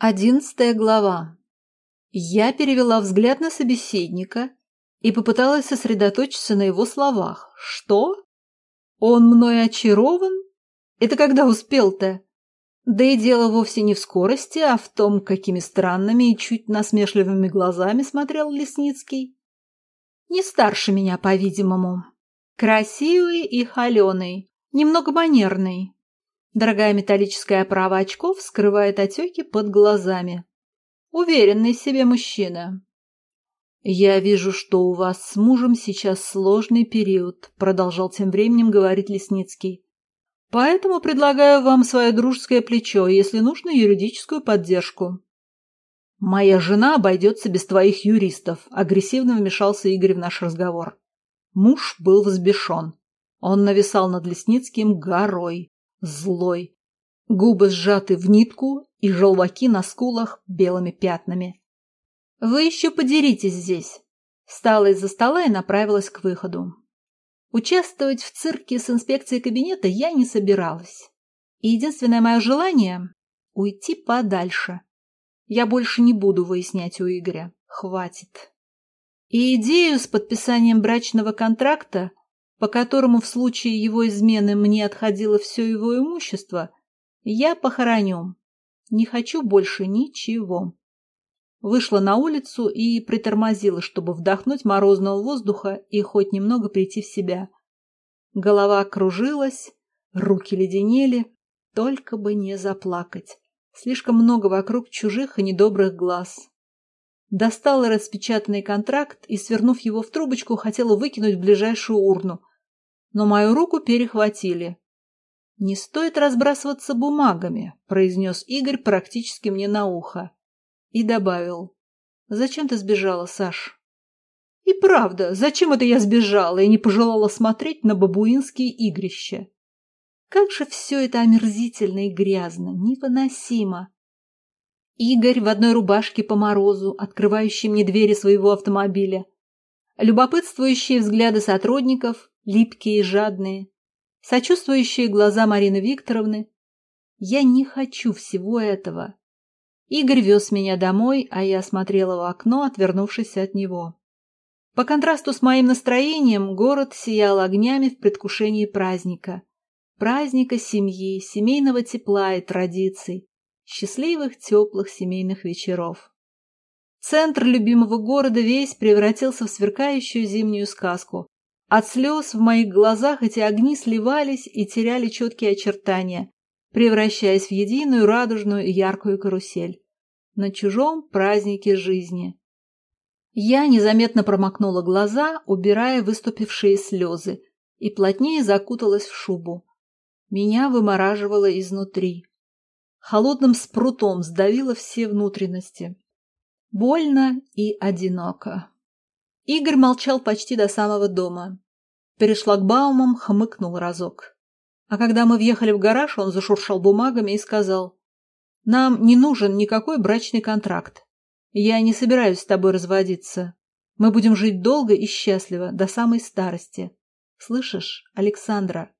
Одиннадцатая глава. Я перевела взгляд на собеседника и попыталась сосредоточиться на его словах. Что? Он мной очарован? Это когда успел-то? Да и дело вовсе не в скорости, а в том, какими странными и чуть насмешливыми глазами смотрел Лесницкий. Не старше меня, по-видимому. Красивый и холеный, немного манерный, Дорогая металлическая оправа очков скрывает отеки под глазами. Уверенный в себе мужчина. «Я вижу, что у вас с мужем сейчас сложный период», продолжал тем временем говорить Лесницкий. «Поэтому предлагаю вам свое дружеское плечо, если нужно, юридическую поддержку». «Моя жена обойдется без твоих юристов», — агрессивно вмешался Игорь в наш разговор. Муж был взбешен. Он нависал над Лесницким горой злой. Губы сжаты в нитку и желваки на скулах белыми пятнами. «Вы еще подеритесь здесь!» Встала из-за стола и направилась к выходу. Участвовать в цирке с инспекцией кабинета я не собиралась. И единственное мое желание — уйти подальше. Я больше не буду выяснять у Игоря. Хватит. И идею с подписанием брачного контракта по которому в случае его измены мне отходило все его имущество, я похороню. Не хочу больше ничего. Вышла на улицу и притормозила, чтобы вдохнуть морозного воздуха и хоть немного прийти в себя. Голова кружилась, руки леденели, только бы не заплакать. Слишком много вокруг чужих и недобрых глаз. Достала распечатанный контракт и, свернув его в трубочку, хотела выкинуть в ближайшую урну, но мою руку перехватили. «Не стоит разбрасываться бумагами», — произнес Игорь практически мне на ухо. И добавил. «Зачем ты сбежала, Саш?» И правда, зачем это я сбежала и не пожелала смотреть на бабуинские игрища? Как же все это омерзительно и грязно, невыносимо. Игорь в одной рубашке по морозу, открывающий мне двери своего автомобиля. Любопытствующие взгляды сотрудников, липкие и жадные, сочувствующие глаза Марины Викторовны. Я не хочу всего этого. Игорь вез меня домой, а я смотрела в окно, отвернувшись от него. По контрасту с моим настроением город сиял огнями в предвкушении праздника. Праздника семьи, семейного тепла и традиций, счастливых теплых семейных вечеров. Центр любимого города весь превратился в сверкающую зимнюю сказку, от слез в моих глазах эти огни сливались и теряли четкие очертания, превращаясь в единую радужную и яркую карусель. На чужом празднике жизни. Я незаметно промокнула глаза, убирая выступившие слезы, и плотнее закуталась в шубу. Меня вымораживало изнутри. Холодным спрутом сдавило все внутренности. Больно и одиноко. Игорь молчал почти до самого дома. Перед шлагбаумом хмыкнул разок. А когда мы въехали в гараж, он зашуршал бумагами и сказал, «Нам не нужен никакой брачный контракт. Я не собираюсь с тобой разводиться. Мы будем жить долго и счастливо, до самой старости. Слышишь, Александра?»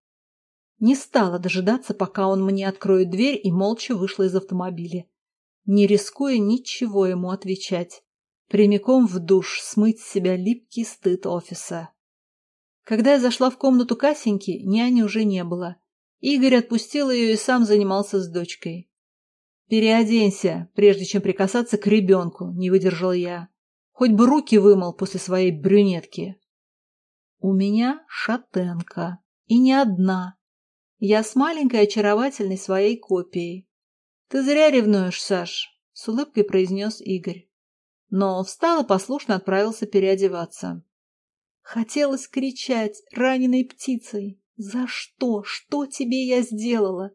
Не стала дожидаться, пока он мне откроет дверь, и молча вышла из автомобиля, не рискуя ничего ему отвечать прямиком в душ смыть с себя липкий стыд офиса. Когда я зашла в комнату Касеньки, няни уже не было. Игорь отпустил ее и сам занимался с дочкой. «Переоденься, прежде чем прикасаться к ребенку», — не выдержал я. «Хоть бы руки вымыл после своей брюнетки». «У меня шатенка. И не одна. Я с маленькой очаровательной своей копией». «Ты зря ревнуешь, Саш», — с улыбкой произнес Игорь но встал и послушно отправился переодеваться. Хотелось кричать раненой птицей. «За что? Что тебе я сделала?»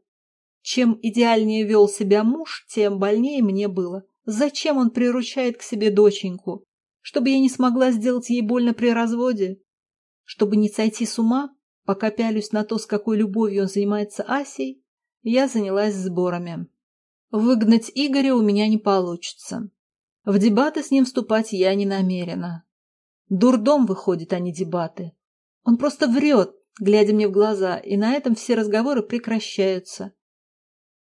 Чем идеальнее вел себя муж, тем больнее мне было. Зачем он приручает к себе доченьку? Чтобы я не смогла сделать ей больно при разводе? Чтобы не сойти с ума, пока пялюсь на то, с какой любовью он занимается Асей, я занялась сборами. Выгнать Игоря у меня не получится. В дебаты с ним вступать я не намерена. Дурдом выходит, а не дебаты. Он просто врет, глядя мне в глаза, и на этом все разговоры прекращаются.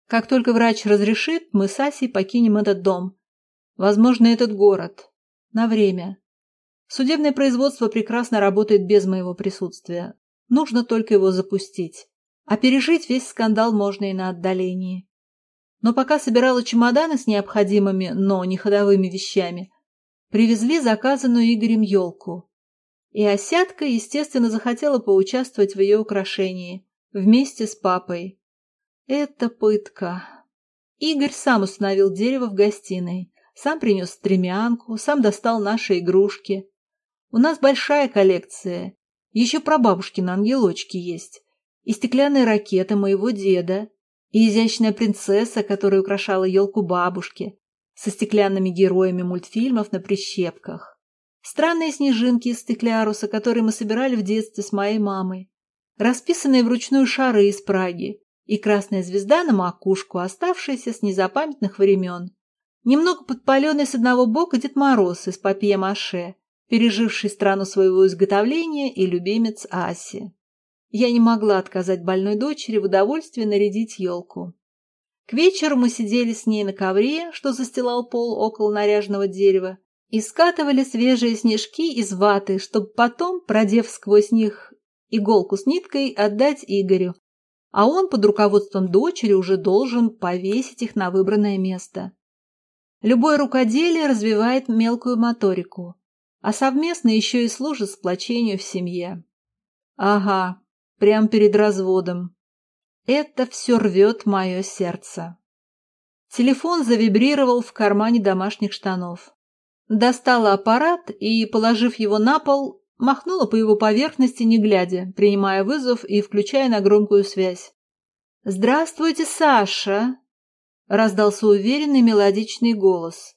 Как только врач разрешит, мы с Асей покинем этот дом. Возможно, этот город. На время. Судебное производство прекрасно работает без моего присутствия. Нужно только его запустить. А пережить весь скандал можно и на отдалении. Но пока собирала чемоданы с необходимыми, но не ходовыми вещами, привезли заказанную Игорем елку. И Осятка, естественно, захотела поучаствовать в ее украшении вместе с папой. Это пытка. Игорь сам установил дерево в гостиной, сам принес стремянку, сам достал наши игрушки. У нас большая коллекция. Еще про бабушкины ангелочки есть. И стеклянные ракеты моего деда. И изящная принцесса, которая украшала елку бабушки. Со стеклянными героями мультфильмов на прищепках. Странные снежинки из стекляруса, которые мы собирали в детстве с моей мамой. Расписанные вручную шары из Праги. И красная звезда на макушку, оставшаяся с незапамятных времен. Немного подпаленный с одного бока Дед Мороз из папье-маше переживший страну своего изготовления и любимец Аси. Я не могла отказать больной дочери в удовольствии нарядить елку. К вечеру мы сидели с ней на ковре, что застилал пол около наряженного дерева, и скатывали свежие снежки из ваты, чтобы потом, продев сквозь них иголку с ниткой, отдать Игорю, а он под руководством дочери уже должен повесить их на выбранное место. Любое рукоделие развивает мелкую моторику а совместно еще и служит сплочению в семье. Ага, прямо перед разводом. Это все рвет мое сердце. Телефон завибрировал в кармане домашних штанов. Достала аппарат и, положив его на пол, махнула по его поверхности, не глядя, принимая вызов и включая на громкую связь. «Здравствуйте, Саша!» — раздался уверенный мелодичный голос.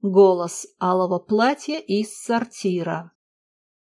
Голос алого платья из сортира.